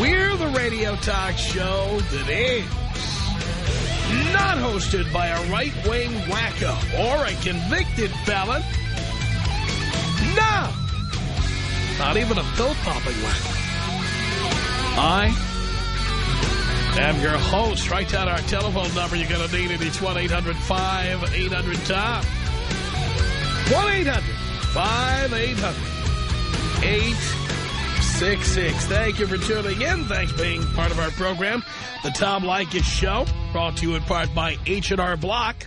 We're the radio talk show that is not hosted by a right-wing wacko or a convicted felon. No! Not even a pill-popping wacko. I am your host. Write down our telephone number. You're going to need it. It's 1-800-5800-TOM. 1-800-5800-866. Thank you for tuning in. Thanks for being part of our program. The Tom Leykis Show, brought to you in part by H&R Block.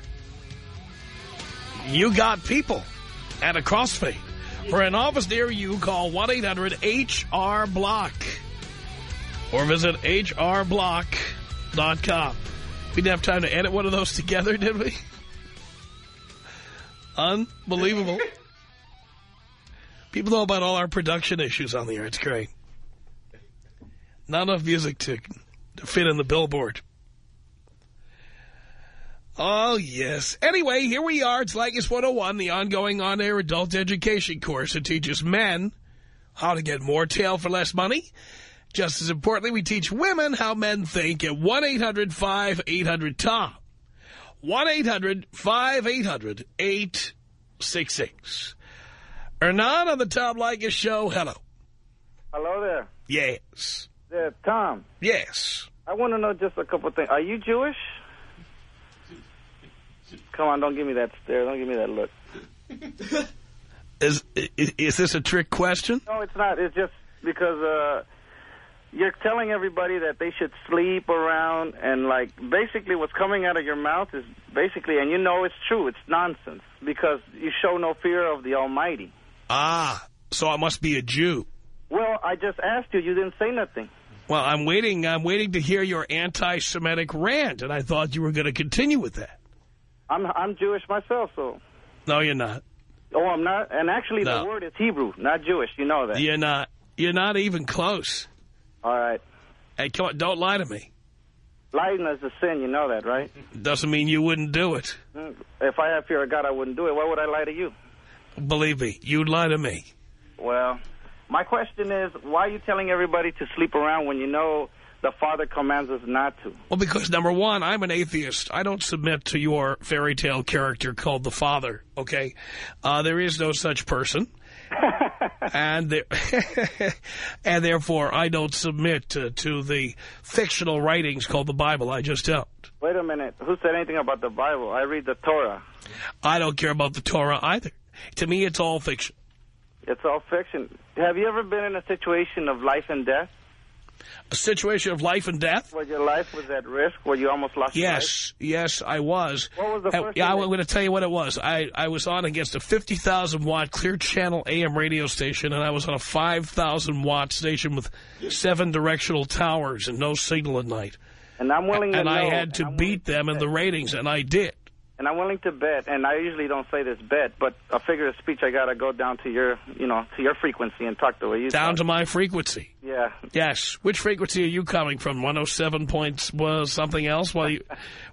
You got people at a crossfade. For an office near you, call 1-800-HR-BLOCK or visit hrblock.com. We didn't have time to edit one of those together, did we? Unbelievable. People know about all our production issues on the air. It's great. Not enough music to, to fit in the billboard. Oh, yes. Anyway, here we are. It's Leykis 101, the ongoing on-air adult education course that teaches men how to get more tail for less money. Just as importantly, we teach women how men think at 1-800-5800-TOM. 1-800-5800-866. Hernan on the Tom Leykis show. Hello. Hello there. Yes. Yeah, Tom. Yes. I want to know just a couple things. Are you Jewish? Come on, don't give me that stare. Don't give me that look. Is, is, is this a trick question? No, it's not. It's just because uh, you're telling everybody that they should sleep around and, like, basically what's coming out of your mouth is basically, and you know it's true, it's nonsense because you show no fear of the Almighty. Ah, so I must be a Jew. Well, I just asked you. You didn't say nothing. Well, I'm waiting. I'm waiting to hear your anti-Semitic rant, and I thought you were going to continue with that. I'm I'm Jewish myself, so. No, you're not. Oh, I'm not. And actually, No. the word is Hebrew, not Jewish. You know that. You're not. You're not even close. All right. Hey, come on, don't lie to me. Lying is a sin. You know that, right? Doesn't mean you wouldn't do it. Mm, If I have fear of God, I wouldn't do it. Why would I lie to you? Believe me, you'd lie to me. Well, my question is, why are you telling everybody to sleep around when you know the Father commands us not to? Well, because, number one, I'm an atheist. I don't submit to your fairy tale character called the Father, okay? Uh, there is no such person. and there, and therefore, I don't submit to, to the fictional writings called the Bible. I just don't. Wait a minute. Who said anything about the Bible? I read the Torah. I don't care about the Torah either. To me, it's all fiction. It's all fiction. Have you ever been in a situation of life and death? A situation of life and death? Where your life was at risk, where you almost lost your life? Yes, yes, I was. What was the first yeah, I'm going to tell you what it was. I, I was on against a 50,000 watt clear channel AM radio station, and I was on a 5,000 watt station with seven directional towers and no signal at night. And I'm willing to And know. I had to beat them in the ratings, and I did. And I'm willing to bet, and I usually don't say this bet, but a figure of speech, I got to go down to your, you know, to your frequency and talk the way you Down talk. to my frequency. Yeah. Yes. Which frequency are you coming from? 107 points was something else? Well, you,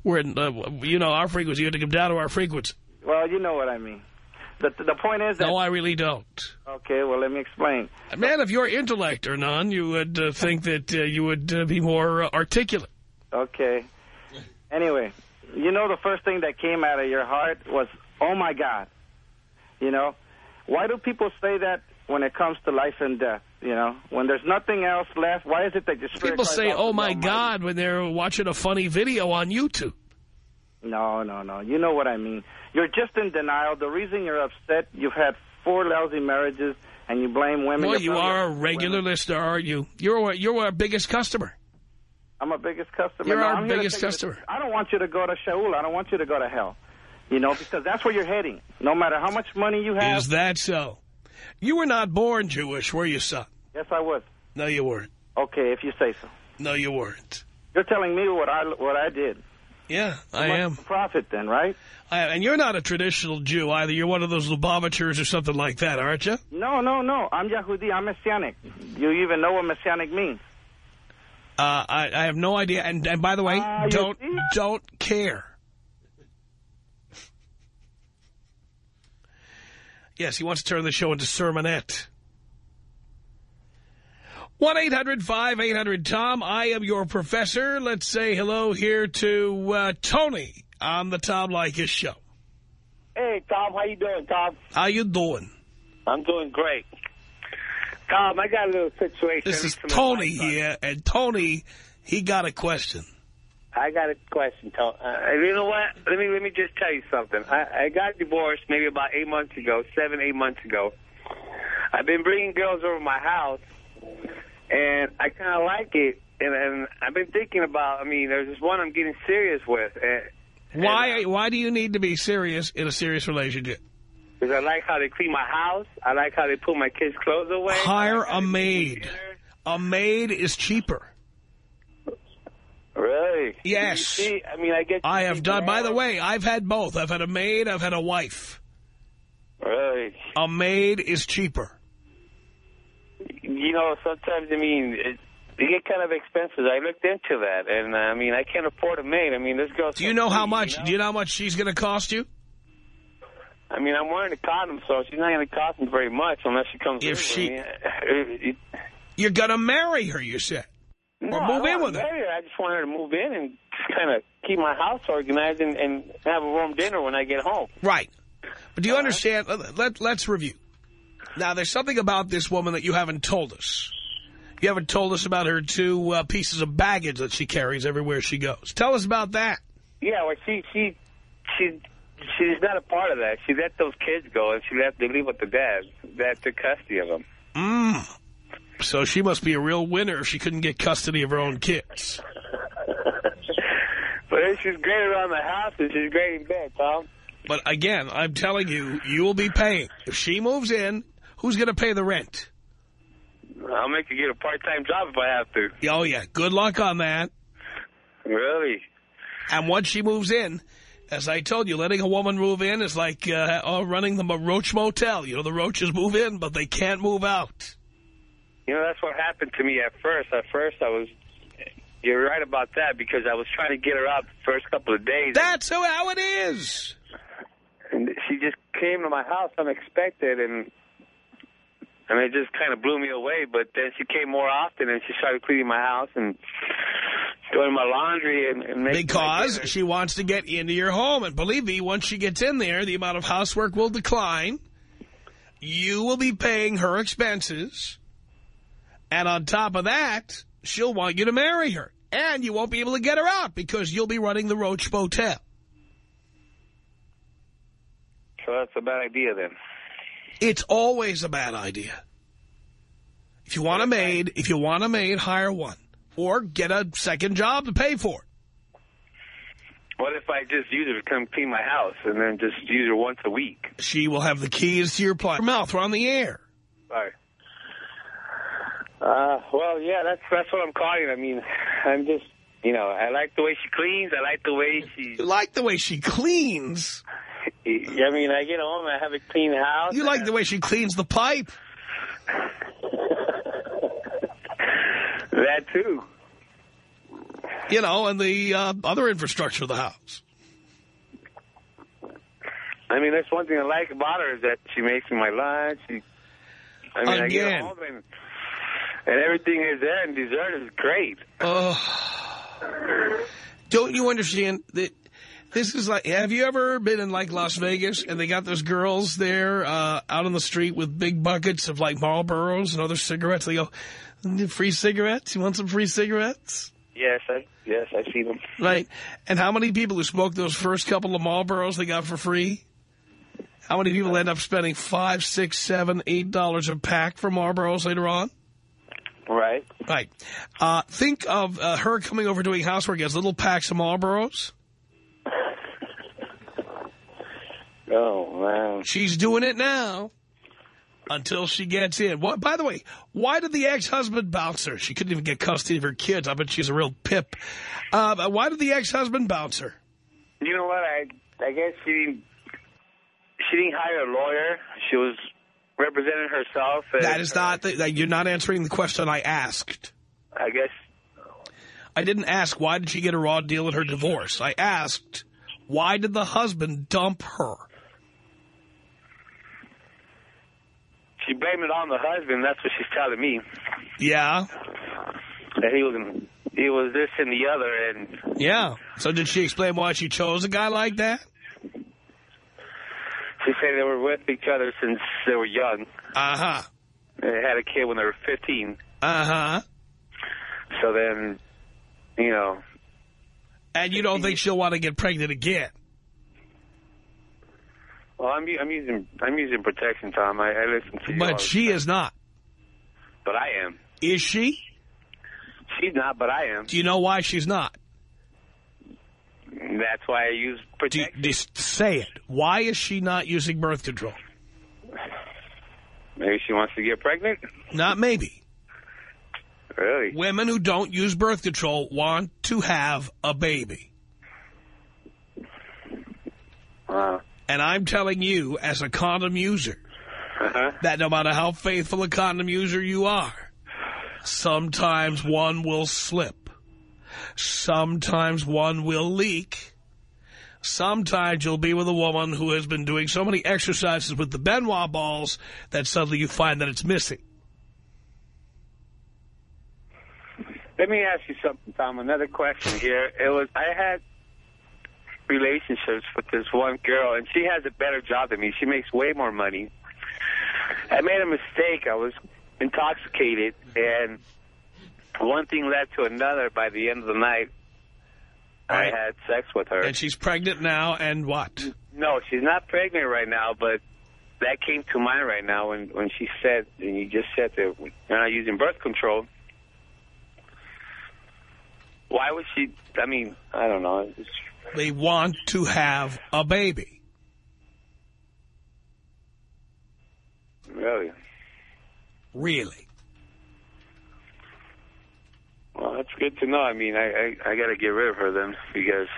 we're in, uh, you know, our frequency. You have to come down to our frequency. Well, you know what I mean. The, the point is that... No, I really don't. Okay, well, let me explain. Man of your intellect or none, you would uh, think that uh, you would uh, be more uh, articulate. Okay. Anyway, you know the first thing that came out of your heart was, oh, my God. You know? Why do people say that when it comes to life and death? You know? When there's nothing else left, why is it that your spirit People say, oh, my? God, when they're watching a funny video on YouTube. No, no, no. You know what I mean. You're just in denial. The reason you're upset, you've had four lousy marriages, and you blame women. Well, you are a regular women. listener, aren't you? You're, you're our biggest customer. I'm a biggest customer. You're No, our I'm biggest customer. I don't want you to go to Sheol. I don't want you to go to hell. You know, because that's where you're heading. No matter how much money you have. Is that so? You were not born Jewish, were you, son? Yes, I was. No, you weren't. Okay, if you say so. No, you weren't. You're telling me what I what I did. Yeah, I am. Profit then, right? I, and you're not a traditional Jew either. You're one of those Lubavitchers or something like that, aren't you? No, no, no. I'm Yahudi. I'm Messianic. You even know what Messianic means? Uh, I, I have no idea. And, and by the way, you don't don't care. Yes, he wants to turn the show into sermonette. 1-800-5800-TOM. I am your professor. Let's say hello here to uh, Tony on the Tom Leykis show. Hey, Tom, how you doing, Tom? How you doing? I'm doing great. Tom, I got a little situation. This is Tony advice on it. here, and Tony, he got a question. I got a question, Tom. Uh, you know what? Let me let me just tell you something. I, I got divorced maybe about eight months ago, seven, eight months ago. I've been bringing girls over my house, and I kind of like it. And, and I've been thinking about. I mean, there's this one I'm getting serious with, and, Why why do you need to be serious in a serious relationship? Because I like how they clean my house. I like how they put my kids' clothes away. Hire like a maid. A maid is cheaper. Really? Yes. See, I mean, I get. I have done, by the way. I've had both. I've had a maid, I've had a wife. Really? A maid is cheaper. You know, sometimes, I mean, it, they get kind of expensive. I looked into that, and, uh, I mean, I can't afford a maid. I mean, this girl. Do you know how much, you do you know how much she's going to cost you? I mean, I'm wearing a condom, so she's not going to cost me very much unless she comes If she- I mean, it- it- You're going to marry her, you said. no, Or move in with her. I just want her to move in and kind of keep my house organized and, and have a warm dinner when I get home. Right. But do you understand? Let, let's review. Now, there's something about this woman that you haven't told us. You haven't told us about her two uh, pieces of baggage that she carries everywhere she goes. Tell us about that. Yeah, well, she she she she's not a part of that. She let those kids go, and she left they leave with the dad. Dad took custody of them. Mm. So she must be a real winner if she couldn't get custody of her own kids. But she's great around the house, and she's great in bed, Tom. But again, I'm telling you, you will be paying. If she moves in, who's going to pay the rent? I'll make her get a part-time job if I have to. Oh, yeah. Good luck on that. Really? And once she moves in, as I told you, letting a woman move in is like uh, oh, running the Roach Motel. You know, the roaches move in, but they can't move out. You know, that's what happened to me at first. At first, I was... You're right about that, because I was trying to get her out the first couple of days. That's how how it is. And she just came to my house unexpected, and and it just kind of blew me away. But then she came more often, and she started cleaning my house and doing my laundry and, and Because she wants to get into your home. And believe me, once she gets in there, the amount of housework will decline. You will be paying her expenses. And on top of that, she'll want you to marry her. And you won't be able to get her out because you'll be running the Roach Motel. So that's a bad idea then. It's always a bad idea. If you want a maid, if you want a maid, hire one. Or get a second job to pay for it. What if I just use her to come clean my house and then just use her once a week? She will have the keys to your pl- mouth. We're on the air. Sorry. Uh, well, yeah, that's that's what I'm calling. I mean, I'm just, you know, I like the way she cleans. I like the way she. You like the way she cleans. I mean, I get home, I have a clean house. You like the way she cleans the pipe. That too. You know, and the uh, other infrastructure of the house. I mean, that's one thing I like about her is that she makes me my lunch. She, I mean, I Again. get home and, and everything is there, and dessert is great. Oh. Don't you understand that this is like, have you ever been in like Las Vegas and they got those girls there uh, out on the street with big buckets of like Marlboros and other cigarettes? They go, free cigarettes? You want some free cigarettes? Yes, I yes I see them. Right. And how many people who smoked those first couple of Marlboros they got for free? How many people end up spending five, six, seven, eight dollars a pack for Marlboros later on? Right. Right. Uh, think of uh, her coming over doing housework as little packs of Marlboros. Oh man. She's doing it now. Until she gets in. What? By the way, why did the ex-husband bounce her? She couldn't even get custody of her kids. I bet she's a real pip. Uh, why did the ex-husband bounce her? You know what? I I guess she didn't she didn't hire a lawyer. She was representing herself. And, That is not, the, you're not answering the question I asked. I guess I didn't ask why did she get a raw deal in her divorce. I asked why did the husband dump her? She blamed it on the husband. That's what she's telling me. Yeah, That he was he was this and the other, and yeah. So did she explain why she chose a guy like that? she said they were with each other since they were young. Uh-huh. They had a kid when they were 15. Uh-huh. So then, you know, And you don't think she'll want to get pregnant again? Well, I'm I'm using I'm using protection, Tom. I, I listen to you. But she is not. But I am. Is she? She's not, but I am. Do you know why she's not? That's why I use Do you, protection. just say it. Why is she not using birth control? Maybe she wants to get pregnant. Not maybe. Really? Women who don't use birth control want to have a baby. Wow. And I'm telling you, as a condom user, Uh-huh. that no matter how faithful a condom user you are, sometimes one will slip. Sometimes one will leak. Sometimes you'll be with a woman who has been doing so many exercises with the Ben Wa balls that suddenly you find that it's missing. Let me ask you something, Tom. Another question here. It was I had relationships with this one girl, and she has a better job than me. She makes way more money. I made a mistake. I was intoxicated, and one thing led to another. By the end of the night, I had sex with her. And she's pregnant now, and what? No, she's not pregnant right now, but that came to mind right now when, when she said, and you just said that you're not using birth control. Why would she, I mean, I don't know. It's, They want to have a baby. really. Really. Well, that's good to know. I mean, I, I, I got to get rid of her then because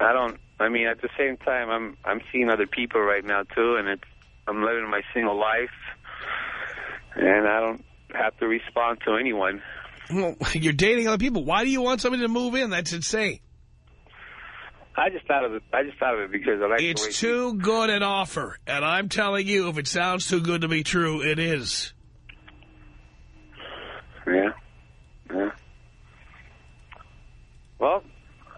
I don't, I mean, at the same time, I'm, I'm seeing other people right now too, and it's, I'm living my single life, and I don't have to respond to anyone. Well, you're dating other people. Why do you want somebody to move in? That's insane. I just thought of it. I just thought of it because I like It's too good an offer. And I'm telling you, if it sounds too good to be true, it is. Yeah. Yeah. Well,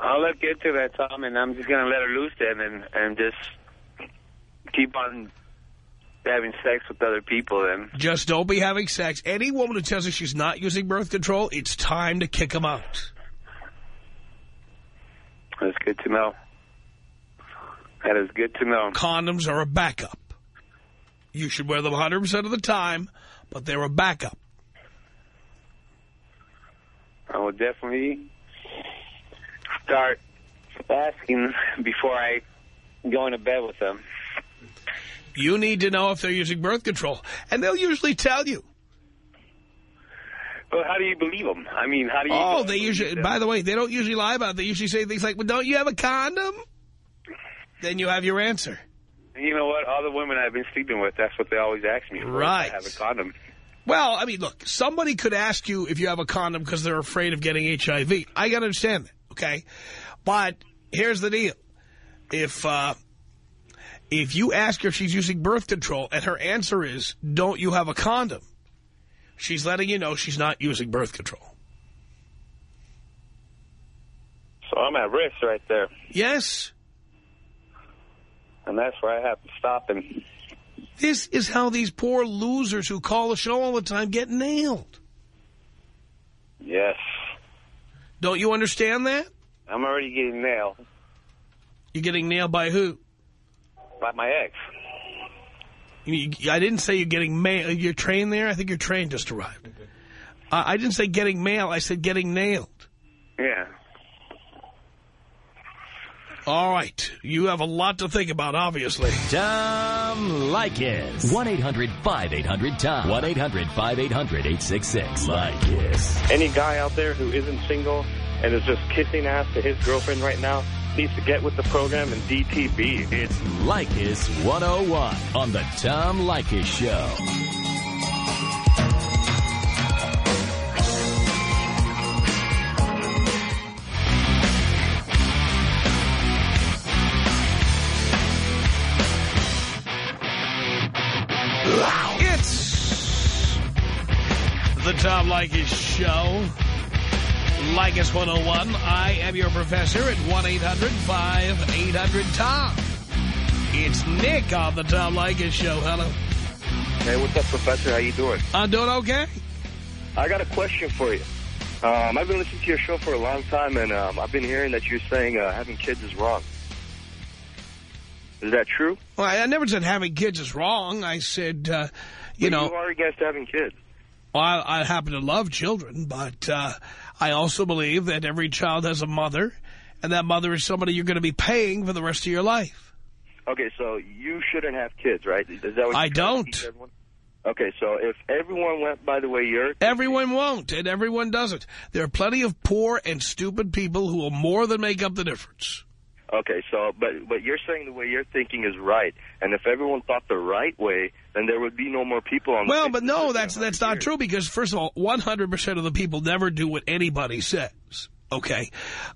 I'll look into that, Tom, and I'm just going to let her loose then and, and just keep on having sex with other people then. Just don't be having sex. Any woman who tells you she's not using birth control, it's time to kick them out. That's good to know. That is good to know. Condoms are a backup. You should wear them 100% of the time, but they're a backup. I will definitely start asking before I go into bed with them. You need to know if they're using birth control. And they'll usually tell you. But how do you believe them? I mean, how do you... Oh, they usually, by the way, they don't usually lie about it. They usually say things like, well, don't you have a condom? Then you have your answer. You know what? All the women I've been sleeping with, that's what they always ask me. Right. I have a condom. Well, I mean, look, somebody could ask you if you have a condom because they're afraid of getting HIV. I got to understand that, okay? But here's the deal. If, uh, if you ask her if she's using birth control and her answer is, don't you have a condom, she's letting you know she's not using birth control. So I'm at risk right there. Yes, And that's where I have to stop and this is how these poor losers who call the show all the time get nailed. yes, Don't you understand that? I'm already getting nailed You're getting nailed by who? by my ex. You- I didn't say you're getting mail. Your train there? I think your train just arrived. Uh, I didn't say getting mail. I said getting nailed. Yeah. All right. You have a lot to think about, obviously. Tom Leykis. 1-800-5800-TOM. 1-800-5800-866. Leykis. Any guy out there who isn't single and is just kissing ass to his girlfriend right now needs to get with the program and DTB. It's Leykis 101 on the Tom Leykis Show. It's the Tom Leykis Show. Leykis 101. I am your professor at 1-800-5800-TOM. It's Nick on the Tom Leykis Show. Hello. Hey, what's up, Professor? How you doing? I'm doing okay. I got a question for you. Um, I've been listening to your show for a long time, and um, I've been hearing that you're saying uh, having kids is wrong. Is that true? Well, I never said having kids is wrong. I said, uh, you know, you are against having kids. well, I, I happen to love children, but uh, I also believe that every child has a mother, and that mother is somebody you're going to be paying for the rest of your life. Okay, so you shouldn't have kids, right? Is that what I don't. Okay, so if everyone went by the way you're... Everyone won't, and everyone doesn't. There are plenty of poor and stupid people who will more than make up the difference. Okay, so, but but you're saying the way you're thinking is right, and if everyone thought the right way, then there would be no more people on the Well, but no, that's that's not years. true because, first of all, 100% of the people never do what anybody says. Okay.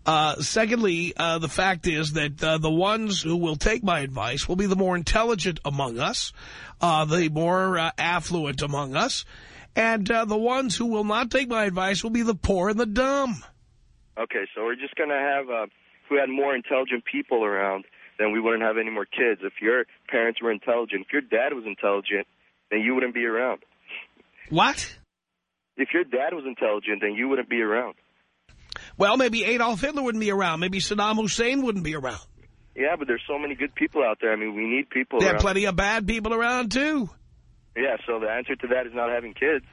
Uh, secondly, uh, the fact is that uh, the ones who will take my advice will be the more intelligent among us, uh, the more uh, affluent among us, and uh, the ones who will not take my advice will be the poor and the dumb. Okay, so we're just going to have, uh, we had more intelligent people around, then we wouldn't have any more kids. If your parents were intelligent, if your dad was intelligent, then you wouldn't be around. What? If your dad was intelligent, then you wouldn't be around. Well, maybe Adolf Hitler wouldn't be around. Maybe Saddam Hussein wouldn't be around. Yeah, but there's so many good people out there. I mean, we need people There are plenty of bad people around, too. Yeah, so the answer to that is not having kids.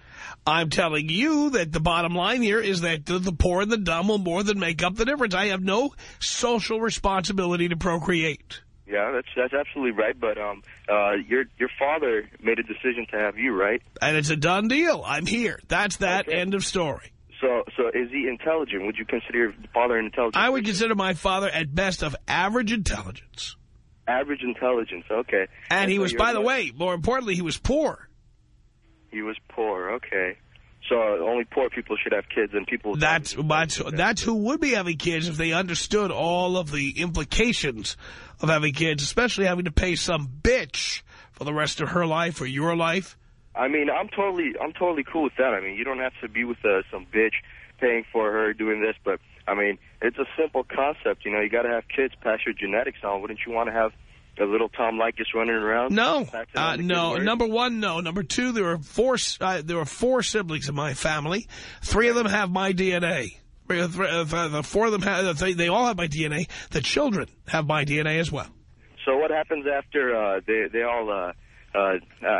I'm telling you that the bottom line here is that the, poor and the dumb will more than make up the difference. I have no social responsibility to procreate. Yeah, that's that's absolutely right. But um, uh, your your father made a decision to have you, right? And it's a done deal. I'm here. That's that Okay. end of story. So so is he intelligent? Would you consider your father an intelligent? I would person? consider my father at best of average intelligence. average intelligence. Okay. And he so was, by the way, more importantly, he was poor. He was poor. Okay. So only poor people should have kids, and people. That's, that's, that's who would be having kids if they understood all of the implications of having kids, especially having to pay some bitch for the rest of her life or your life. I mean, I'm totally, I'm totally cool with that. I mean, you don't have to be with uh, some bitch paying for her doing this, but I mean, it's a simple concept. You know, you got to have kids, pass your genetics on. Wouldn't you want to have a little Tom Leykis running around? No, uh, no. Number one, no. Number two, there are four. Uh, there are four siblings in my family. Three of them have my DNA. Uh, uh, The four of them have. They, they all have my DNA. The children have my DNA as well. So what happens after uh, they they all uh, uh,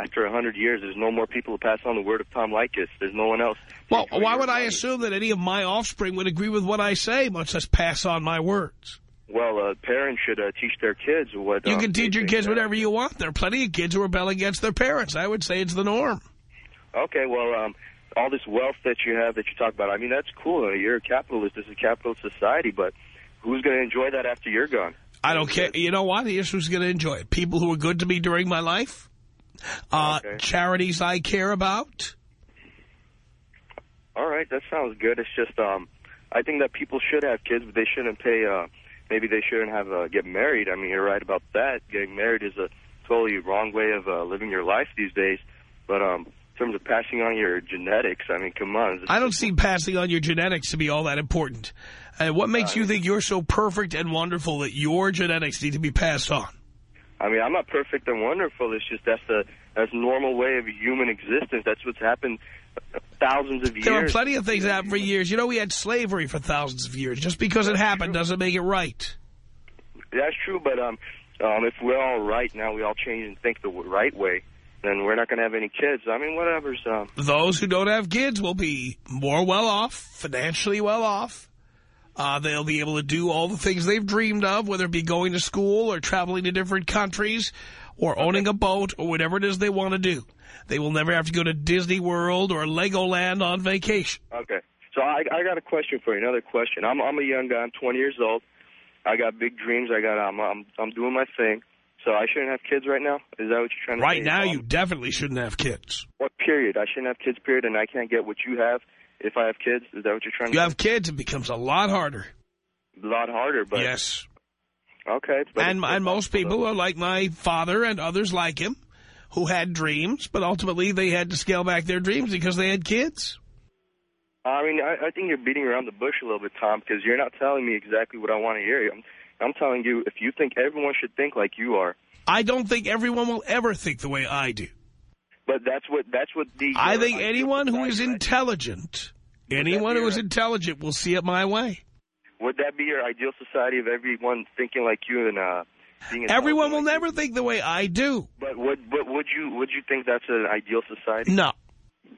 after a hundred years? There's no more people to pass on the word of Tom Leykis. There's no one else. Well, why would I assume that any of my offspring would agree with what I say, much less pass on my words? Well, uh, parents should uh, teach their kids what. You um, can teach your kids that- whatever you want. There are plenty of kids who rebel against their parents. I would say it's the norm. Okay, well, um, all this wealth that you have that you talk about, I mean, that's cool. Uh, You're a capitalist. This is a capitalist society, but who's going to enjoy that after you're gone? I don't care. You know what? Here's who's going to enjoy it. People who were good to me during my life. Uh, Okay. Charities I care about. All right, that sounds good. It's just, um, I think that people should have kids, but they shouldn't pay. Uh, maybe they shouldn't have uh, get married. I mean, you're right about that. Getting married is a totally wrong way of uh, living your life these days. But um, in terms of passing on your genetics, I mean, come on. I don't see passing on your genetics to be all that important. And what makes you think you're so perfect and wonderful that your genetics need to be passed on? I mean, I'm not perfect and wonderful. It's just that's the that's normal way of human existence. That's what's happened thousands of years. There were plenty of things that happened for years. You know, we had slavery for thousands of years. Just because it happened doesn't make it right. That's true, but um, um, if we're all right now, we all change and think the right way, then we're not going to have any kids. I mean, whatever's um. Those who don't have kids will be more well off, financially well off, Uh, they'll be able to do all the things they've dreamed of, whether it be going to school or traveling to different countries or owning a boat or whatever it is they want to do. They will never have to go to Disney World or Legoland on vacation. Okay. So I, I got a question for you. Another question. I'm I'm a young guy. I'm 20 years old. I got big dreams. I got I'm I'm I'm doing my thing. So I shouldn't have kids right now. Is that what you're trying to Right say? now, Um, you definitely shouldn't have kids. What period? I shouldn't have kids. Period. And I can't get what you have if I have kids. Is that what you're trying You to? You have kids, it becomes a lot harder. a lot harder. But yes. Okay. But And, and most people are like my father and others like him who had dreams, but ultimately they had to scale back their dreams because they had kids. I mean, I, I think you're beating around the bush a little bit, Tom, because you're not telling me exactly what I want to hear. I'm, I'm telling you, if you think everyone should think like you are, I don't think everyone will ever think the way I do. but that's what that's what the. I think anyone who is intelligent, anyone who is intelligent will see it my way. Would that be your ideal society of everyone thinking like you and uh? Everyone will never think the way I do. But would but would you would you think that's an ideal society? No.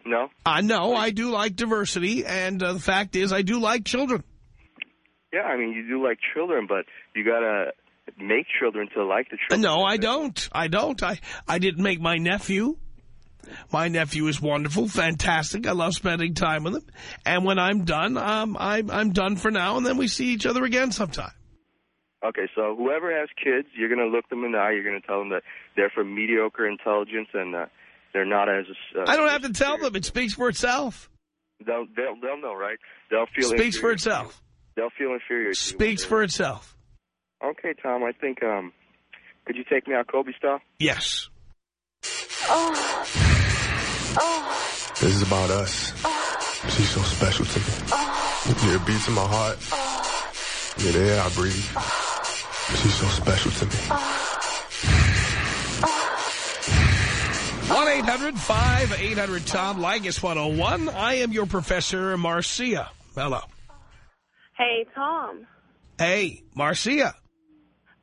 No. I know I do like diversity, and uh, the fact is I do like children. Yeah, I mean you do like children, but you gotta make children to like the children. No, I don't. I don't. I, I didn't make my nephew. My nephew is wonderful, fantastic. I love spending time with him. And when I'm done, um, I'm, I'm done for now, and then we see each other again sometime. Okay, so whoever has kids, you're gonna look them in the eye. You're gonna tell them that they're from mediocre intelligence and uh, they're not as. Uh, I don't have to tell them. It speaks for itself. They'll they'll they'll know, right? They'll feel Speaks for inferior. itself. They'll feel inferior. to Speaks for itself. Okay, Tom. I think um, could you take me out Kobe style? Yes. Oh Oh. This is about us. She's so special to me. Yeah, it beats in my heart. Yeah, the air I breathe. She's so special to me. 1-800-5800-TOM, Leykis 101. I am your Professor Marcia. Hello. Hey, Tom. Hey, Marcia.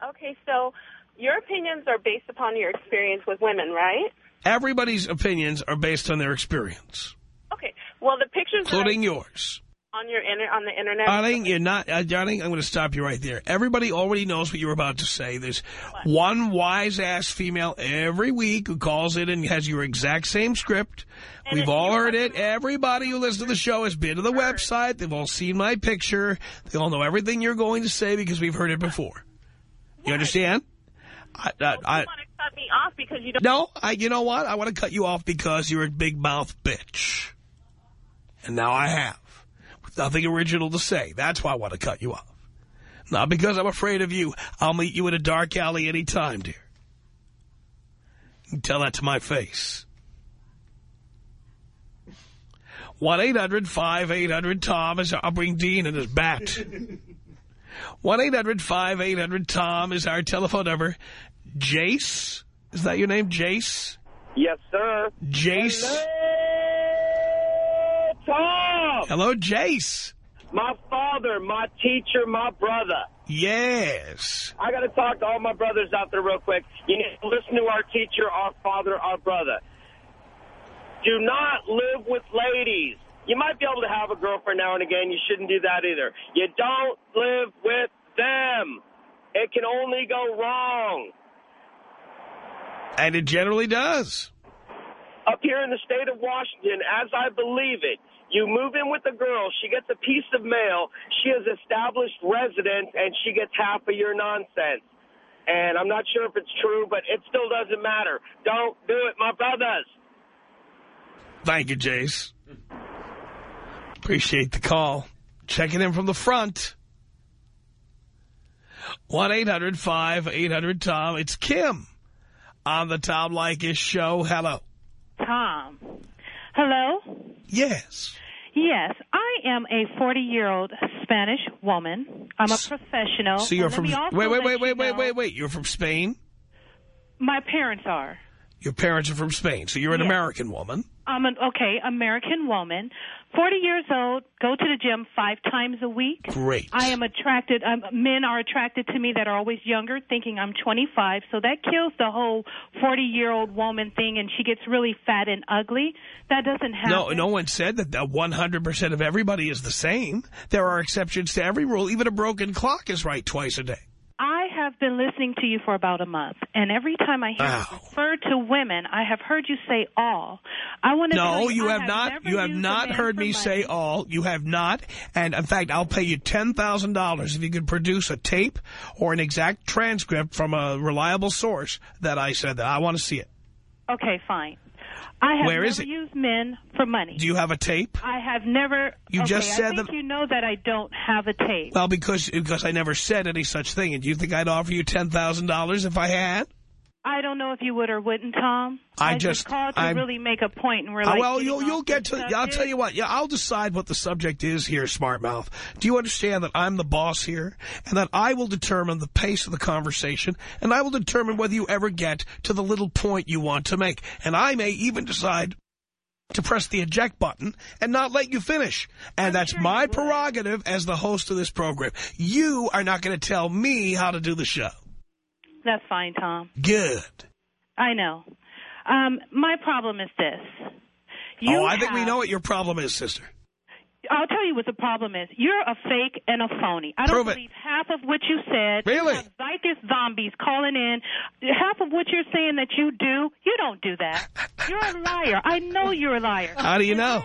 Okay, so your opinions are based upon your experience with women, right? Everybody's opinions are based on their experience, Okay. Well, the pictures including I- yours. On your inter on the internet. Darling, you're not, uh, darling, I'm going to stop you right there. Everybody already knows what you're about to say. There's one wise-ass female every week who calls in and has your exact same script. And We've all heard it. Everybody who listens to the show has been to the website. They've all seen my picture. They all know everything you're going to say because we've heard it before. You understand? I, I, you I, want to cut me off because you don't. no, I, you know what? I want to cut you off because you're a big mouth bitch. And now I have. Nothing original to say. That's why I want to cut you off. Not because I'm afraid of you. I'll meet you in a dark alley any time, dear. Tell that to my face. 1-800-5800-TOM is... I'll bring Dean and his bat. 1-800-5800-TOM is our telephone number. Jace? Is that your name, Jace? Yes, sir. Jace? Tom! Hello, Jace. My father, my teacher, my brother. Yes. I got to talk to all my brothers out there real quick. You need to listen to our teacher, our father, our brother. Do not live with ladies. You might be able to have a girlfriend now and again. You shouldn't do that either. You don't live with them. It can only go wrong. And it generally does. Here in the state of Washington, as I believe it, you move in with a girl, she gets a piece of mail, she is established resident, and she gets half of your nonsense. And I'm not sure if it's true, but it still doesn't matter. Don't do it, my brothers. Thank you, Jace. Appreciate the call. Checking in from the front. 1-800-5800-TOM. It's Kim on the Tom Leykis show. Hello. Tom. Hello? Yes. Yes, I am a 40-year-old Spanish woman. I'm a professional. So you're from... Wait, wait, wait, wait, wait, wait, wait. You're from Spain? My parents are. Your parents are from Spain, so you're an Yes. American woman. I'm an okay American woman, 40 years old, go to the gym five times a week. Great. I am attracted. Um, men are attracted to me that are always younger, thinking I'm 25. So that kills the whole 40 year old woman thing, and she gets really fat and ugly. That doesn't happen. No, no one said that 100% of everybody is the same. There are exceptions to every rule. Even a broken clock is right twice a day. I have been listening to you for about a month, and every time I hear Wow. you refer to women, I have heard you say all. I want to No, you, you I have not. You have not heard me money. say all. You have not. And in fact, I'll pay you $10,000 if you can produce a tape or an exact transcript from a reliable source that I said that. I want to see it. Okay, fine. I have Where never used men for money. Do you have a tape? I have never. You okay, just said that- you know that I don't have a tape. Well, because because I never said any such thing. And do you think I'd offer you $10,000 if I had? I don't know if you would or wouldn't, Tom. I just, just- called to I'm- really make a point, and we're Uh, like. well, you'll you'll get to. I'll tell you what. Yeah, I'll decide what the subject is here, smart mouth. Do you understand that I'm the boss here, and that I will determine the pace of the conversation, and I will determine whether you ever get to the little point you want to make, and I may even decide to press the eject button and not let you finish. And that's sure my prerogative as the host of this program. You are not going to tell me how to do the show. That's fine, Tom. Good. I know. Um, my problem is this. You oh, I think we know what your problem is, sister. I'll tell you what the problem is. You're a fake and a phony. I don't Prove it. believe half of what you said. Really? You have zombies calling in. Half of what you're saying that you do, you don't do that. You're a liar. I know you're a liar. How do you And know?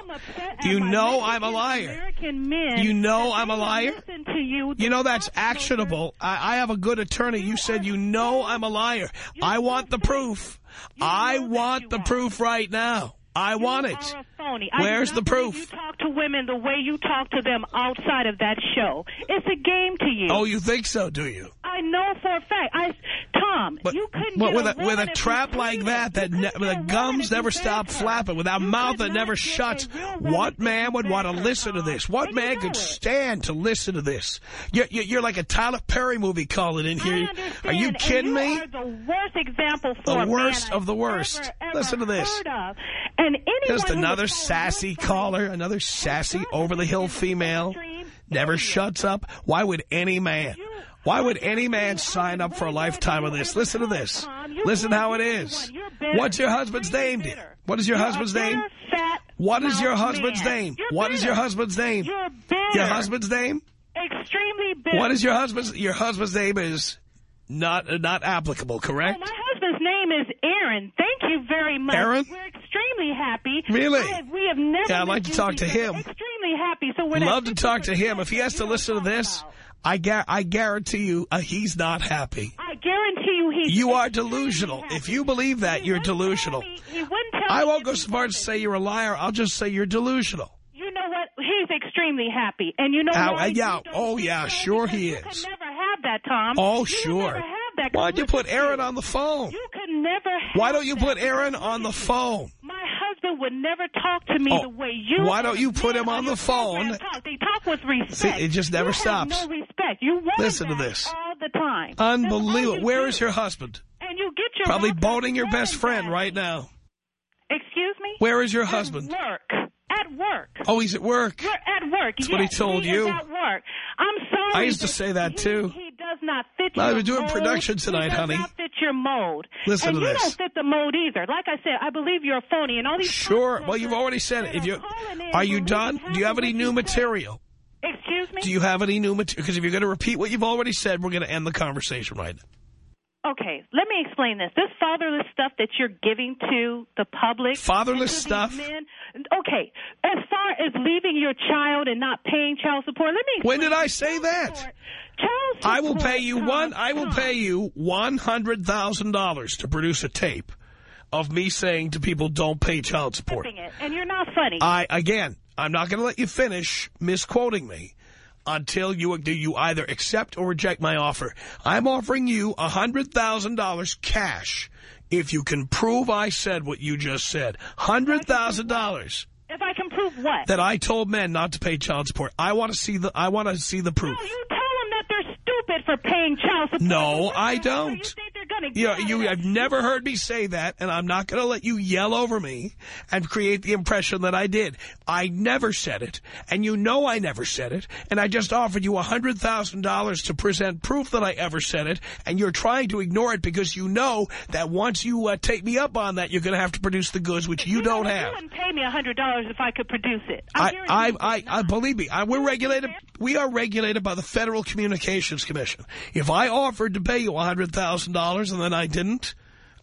Do you know I'm a liar? American men You know I'm a liar? Listen to you. You know that's actionable. I, I have a good attorney. You said you know I'm a liar. I want the proof. I want the proof right now. I want it. Are a phony. Where's the proof? You talk to women the way you talk to them outside of that show. It's a game to you. Oh, you think so, do you? I know for a fact. I, Tom, But, you couldn't get with a, with a trap like that, that ne the get a woman gums never stop flapping, with a mouth that never shuts. a real woman What man would want to listen to this? What And you man know could it. stand to listen to this? You're, you're you're like a Tyler Perry movie calling in here. Are you and kidding you me? The worst example for The worst of the worst. ever, ever Listen to this. And anyone Just another sassy caller, another sassy, over-the-hill female, never shuts up. Why would any man, why would any man sign up for a lifetime of this? Listen to this. Listen how it is. be is. anyone. You're. What's your husband's name, dear? What is your husband's name? What is your husband's name? What is your husband's name? Your husband's name? Extremely bitter. What is your husband's? Your husband's name is not not applicable, Oh, correct? my husband's name is Aaron. Thank you very much. Aaron? We're extremely happy. Really? Have- we have never. Yeah, I'd like to talk to him. Extremely happy. So we're Love to talk to him. If he has to listen to this, I gar I guarantee you, uh, he's not happy. I guarantee you, he's. You are delusional. If you believe that, He you're delusional. me- He wouldn't tell I won't go so far as to say you're a liar. I'll just say you're delusional. You know what? He's extremely happy, and you know Ow, why? uh, yeah. Oh, yeah, sure he you is. could never have that, Tom. Oh, You sure. never have that. Why'd you put Aaron on the phone? You could never. Have Why don't you put Aaron on the phone? My husband would never talk to me Oh, the way you. why don't you put him on the phone? Talk. They talk with respect. See, it just never you stops. No You want Listen to this. all the time. Unbelievable. you Where do. is your husband? And you get your Probably boning your best friend right now. Excuse me. Where is your At husband? work. At work. Oh, he's at work. You're at work. That's what he told he you. At work. I'm sorry. I used to say that, too. He does not fit Well, your we're doing mold. production tonight, he does honey. Not fit your mold. Listen and to you this. don't fit the mold either. Like I said, I believe you're a phony, and all these. Sure. Well, you've already said it. If you are are you done? Do you have any new you material? Excuse me. Do you have any new material? Because if you're going to repeat what you've already said, we're going to end the conversation right now. Okay, let me explain this. This fatherless stuff that you're giving to the public. Fatherless and to these stuff? Men, okay, as far as leaving your child and not paying child support, let me. When did I say Child that? support- Child support. I will pay you one. I will pay you one hundred thousand dollars to produce a tape of me saying to people, "Don't pay child support." It, and you're not funny. I again, I'm not going to let you finish misquoting me until you do you either accept or reject my offer. I'm offering you a hundred thousand dollars cash if you can prove I said what you just said. Hundred thousand dollars if I can prove what? that I told men not to pay child support. I want to see the. I want to see the proof. No, you tell them that they're stupid for paying child support. No, I don't. You think they're gonna? You, know, you have never heard me say that, and I'm not going to let you yell over me and create the impression that I did. I never said it, and you know I never said it, and I just offered you $100,000 to present proof that I ever said it, and you're trying to ignore it because you know that once you uh, take me up on that, you're going to have to produce the goods, which you, You don't know, have. You wouldn't pay me a hundred dollars if I could produce it. I, I, I, I, I, believe me, I, we're regulated. We are regulated by the Federal Communications Commission. If I offered to pay you $100,000 and then I didn't,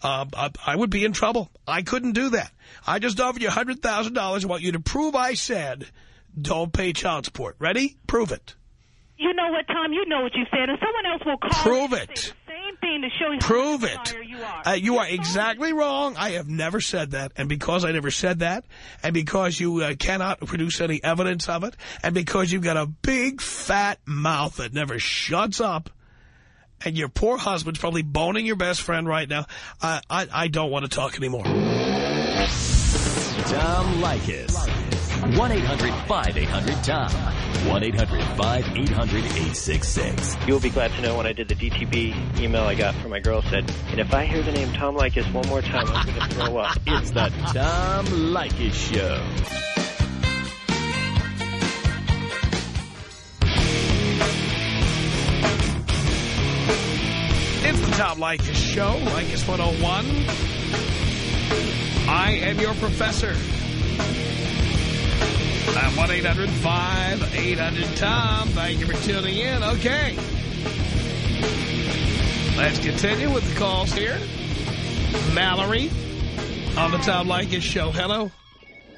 uh, I, I would be in trouble. I couldn't do that. I just offered you $100,000. I want you to prove I said, don't pay child support. Ready? Prove it. You know what, Tom? You know what you said, and someone else will call Prove it. Say the same thing to show you Prove how it. much a liar you are. Uh, you are exactly wrong. I have never said that. And because I never said that, and because you uh, cannot produce any evidence of it, and because you've got a big, fat mouth that never shuts up, and your poor husband's probably boning your best friend right now, uh, I, I don't want to talk anymore. Tom Leykis. 1-800-5800-TOM. 1-800-5800-866. You'll be glad to know when I did the DTB email I got from my girl said, and if I hear the name Tom Leykis one more time, I'm going to throw up. It's the Tom Leykis Show. It's the Tom Leykis Show, Leykis 101. I am your professor. At 1-800-5800-TOM. Thank you for tuning in. Okay. Let's continue with the calls here. Mallory on the Tom Leykis Show. Hello.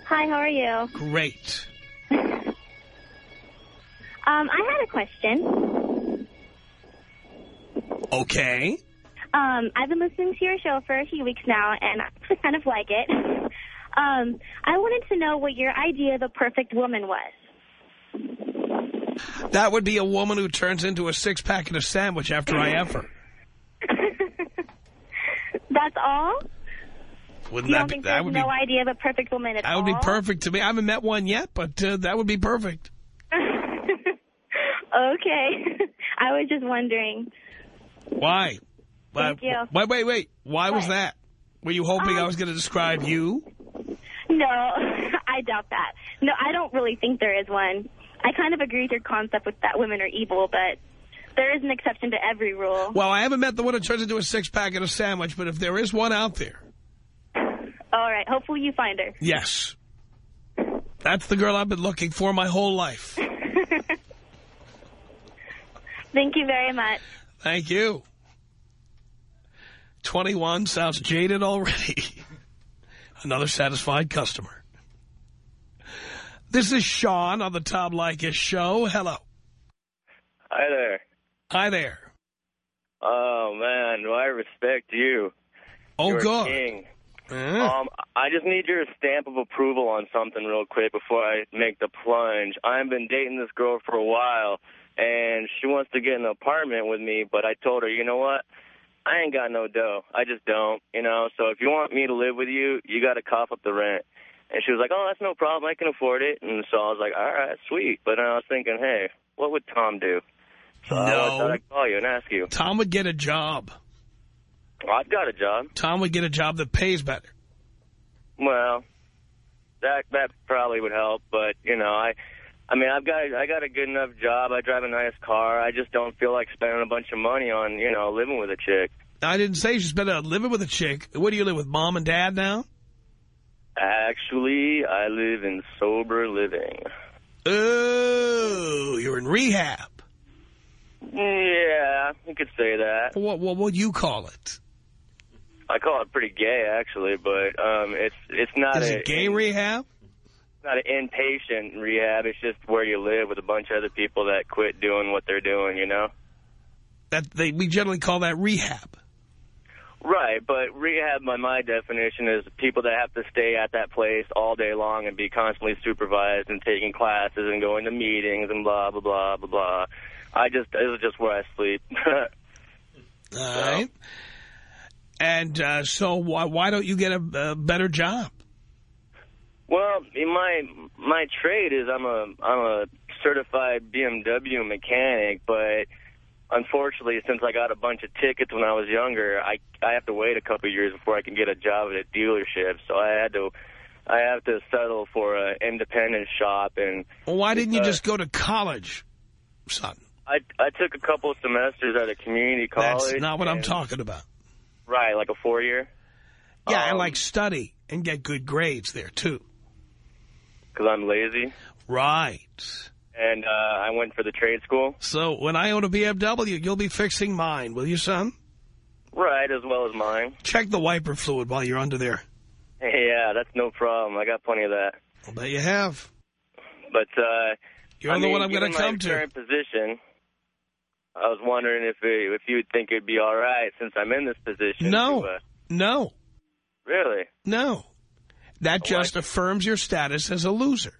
Hi, how are you? Great. Um, I had a question. Okay. Um, I've been listening to your show for a few weeks now, and I kind of like it. Um, I wanted to know what your idea of a perfect woman was. That would be a woman who turns into a six-pack in a sandwich after I F her. That's all? Wouldn't You that don't be, think that would no be idea of a perfect woman at that all? would be perfect to me. I haven't met one yet, but uh, that would be perfect. okay. I was just wondering. Why? Thank Uh, you. Wait, wait, wait. Why was that? Were you hoping I Um, was going to describe you? No, I doubt that. No, I don't really think there is one. I kind of agree with your concept with that women are evil, but there is an exception to every rule. Well, I haven't met the one who turns into a six-pack and a sandwich, but if there is one out there, All right, hopefully you find her. yes. That's the girl I've been looking for my whole life. Thank you very much. Thank you. 21 sounds jaded already. Another satisfied customer. This is Sean on the Tom Leykis show. Hello. Hi there. Hi there. Oh, man, I respect you. Oh, You're a good. king. Eh? Um, I just need your stamp of approval on something real quick before I make the plunge. I've been dating this girl for a while, and she wants to get an apartment with me, but I told her, you know what? I ain't got no dough. I just don't, you know? So if you want me to live with you, you got to cough up the rent. And she was like, oh, that's no problem. I can afford it. And so I was like, all right, sweet. But then I was thinking, hey, what would Tom do? So I No. thought I'd call you and ask you. Tom would get a job. Well, I've got a job. Tom would get a job that pays better. Well, that that probably would help, but you know, I I mean, I've got I got a good enough job. I drive a nice car. I just don't feel like spending a bunch of money on, you know, living with a chick. I didn't say you should spend it living with a chick. Where do you live with, mom and dad now? Actually, I live in sober living. Oh, you're in rehab. Yeah, you could say that. What, what would you call it? I call it pretty gay, actually, but um, it's it's not Is a it gay rehab? Not an inpatient rehab. It's just where you live with a bunch of other people that quit doing what they're doing. You know. That they we generally call that rehab. Right, but rehab, by my definition, is people that have to stay at that place all day long and be constantly supervised and taking classes and going to meetings and blah, blah, blah, blah, blah. I just, this is just where I sleep. All right. And uh, so why why don't you get a, a better job? Well, in my my trade is I'm a I'm a certified BMW mechanic, but unfortunately, since I got a bunch of tickets when I was younger, I I have to wait a couple of years before I can get a job at a dealership. So I had to I have to settle for an independent shop. And Well, why didn't you uh, just go to college, son? I I took a couple of semesters at a community college. That's not what I'm talking about. Right, like a four year. Yeah, and Um, like study and get good grades there, too. Because I'm lazy. Right. And uh, I went for the trade school. So when I own a BMW, you'll be fixing mine, will you, son? Right, as well as mine. Check the wiper fluid while you're under there. Yeah, that's no problem. I got plenty of that. I'll bet you have. But uh, You're I the mean, one I'm going to come to. current position, I was wondering if it, if you would think it'd be all right since I'm in this position. No. to, uh, No. really? No. That just affirms your status as a loser.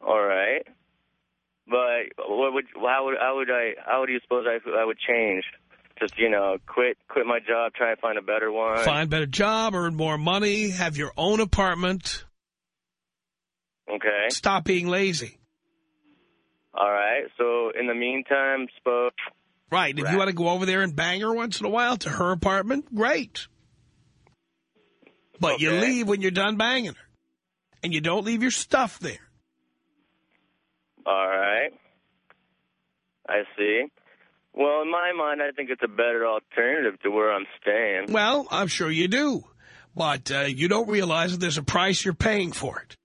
All right. But what would how would how would I how would you suppose I I would change? Just you know quit quit my job, try and find a better one. Find a better job, earn more money, have your own apartment. Okay. Stop being lazy. All right. So in the meantime, suppose Right. If you want to go over there and bang her once in a while to her apartment, great. But you leave when you're done banging her. And you don't leave your stuff there. All right. I see. Well, in my mind, I think it's a better alternative to where I'm staying. Well, I'm sure you do. But uh, you don't realize that there's a price you're paying for it.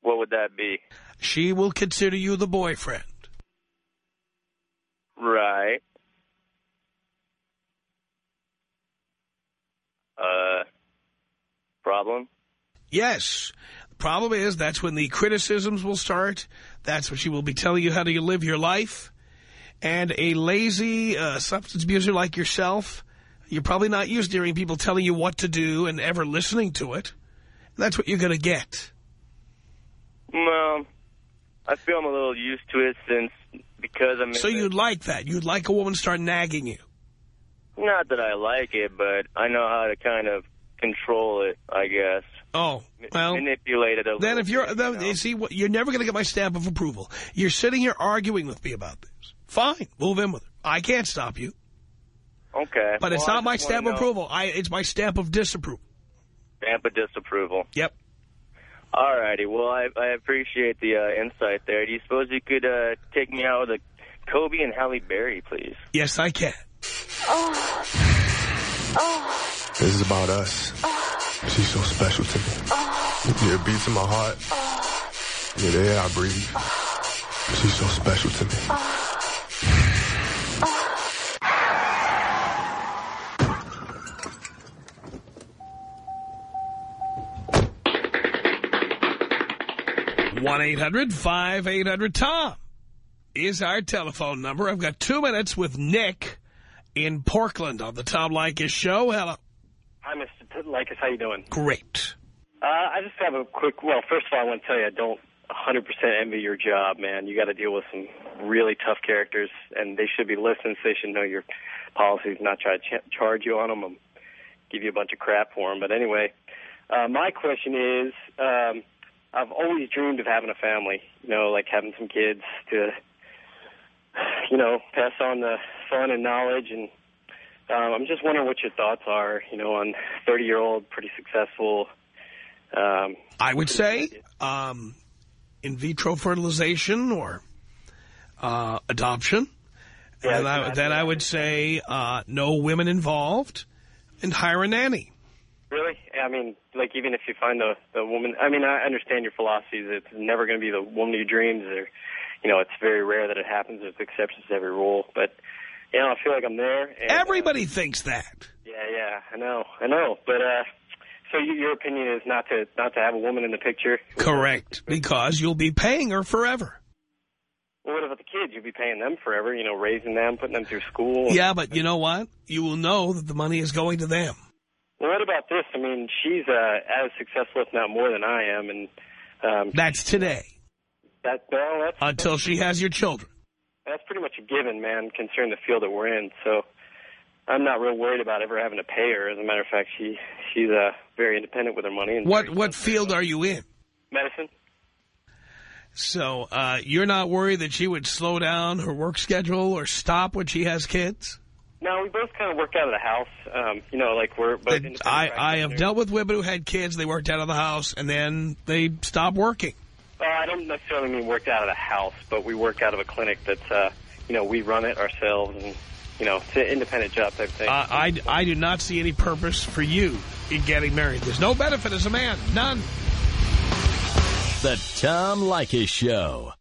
What would that be? She will consider you the boyfriend. Right. Uh, problem? Yes. The problem is that's when the criticisms will start. That's when she will be telling you how to live your life. And a lazy uh, substance abuser like yourself, you're probably not used to hearing people telling you what to do and ever listening to it. That's what you're going to get. Well, I feel I'm a little used to it since because I'm. So you'd like that. You'd like a woman start nagging you. Not that I like it, but I know how to kind of control it. I guess. Oh, well. manipulate it a Then little if you're, bit, then, you know? you see, what, you're never going to get my stamp of approval. You're sitting here arguing with me about this. Fine, move in with her. I can't stop you. Okay. But it's Well, I not my stamp of approval. I, it's my stamp of disapproval. Stamp of disapproval. Yep. All righty. Well, I, I appreciate the uh, insight there. Do you suppose you could uh, take me out with a Kobe and Halle Berry, please? Yes, I can. This is about us. She's so special to me. Yeah, it beats in my heart. Yeah, the air I breathe. She's so special to me. one 800 tom is our telephone number. I've got two minutes with Nick in Portland on the Tom Leykis show. Hello. Hi, Mr. Leykis. How you doing? Great. Uh, I just have a quick. Well, first of all, I want to tell you I don't 100% envy your job, man. You got to deal with some really tough characters, and they should be listening. So they should know your policies, not try to ch- charge you on them and give you a bunch of crap for them. But anyway, uh, my question is, um, I've always dreamed of having a family. You know, like having some kids to, you know, pass on the fun and knowledge and um, I'm just wondering what your thoughts are, you know, on 30-year-old, pretty successful. Um, I would say um, in vitro fertilization or uh, adoption. Yeah, and I, then I would say uh, no women involved and hire a nanny. really? I mean, like even if you find the the woman, I mean, I understand your philosophy that it's never going to be the woman of your dreams, or you know, it's very rare that it happens. There's exceptions to every rule, but you know, I feel like I'm there. And, Everybody thinks that. yeah, yeah, I know, I know, but uh, so you, your opinion is not to not to have a woman in the picture. Correct. Because you'll be paying her forever. Well, what about the kids? You'll be paying them forever, you know, raising them, putting them through school. Yeah, but you know what? You will know that the money is going to them. Well, what about this? I mean, she's uh, as successful, if not more, than I am, and um, That's today. That well, that's Until she has your children. that's pretty much a given, man. Considering the field that we're in, so I'm not real worried about ever having to pay her. As a matter of fact, she she's uh, very independent with her money. And What what field are you in? medicine? So uh, you're not worried that she would slow down her work schedule or stop when she has kids? No, we both kind of work out of the house. Um, you know, like we're both I, I have dealt with women who had kids. They worked out of the house, and then they stopped working. Uh, I don't necessarily mean worked out of the house, but we work out of a clinic that's, uh, you know, we run it ourselves, and you know, it's an independent job type thing. Uh, I, I do not see any purpose for you in getting married. There's no benefit as a man. None. The Tom Leykis Show.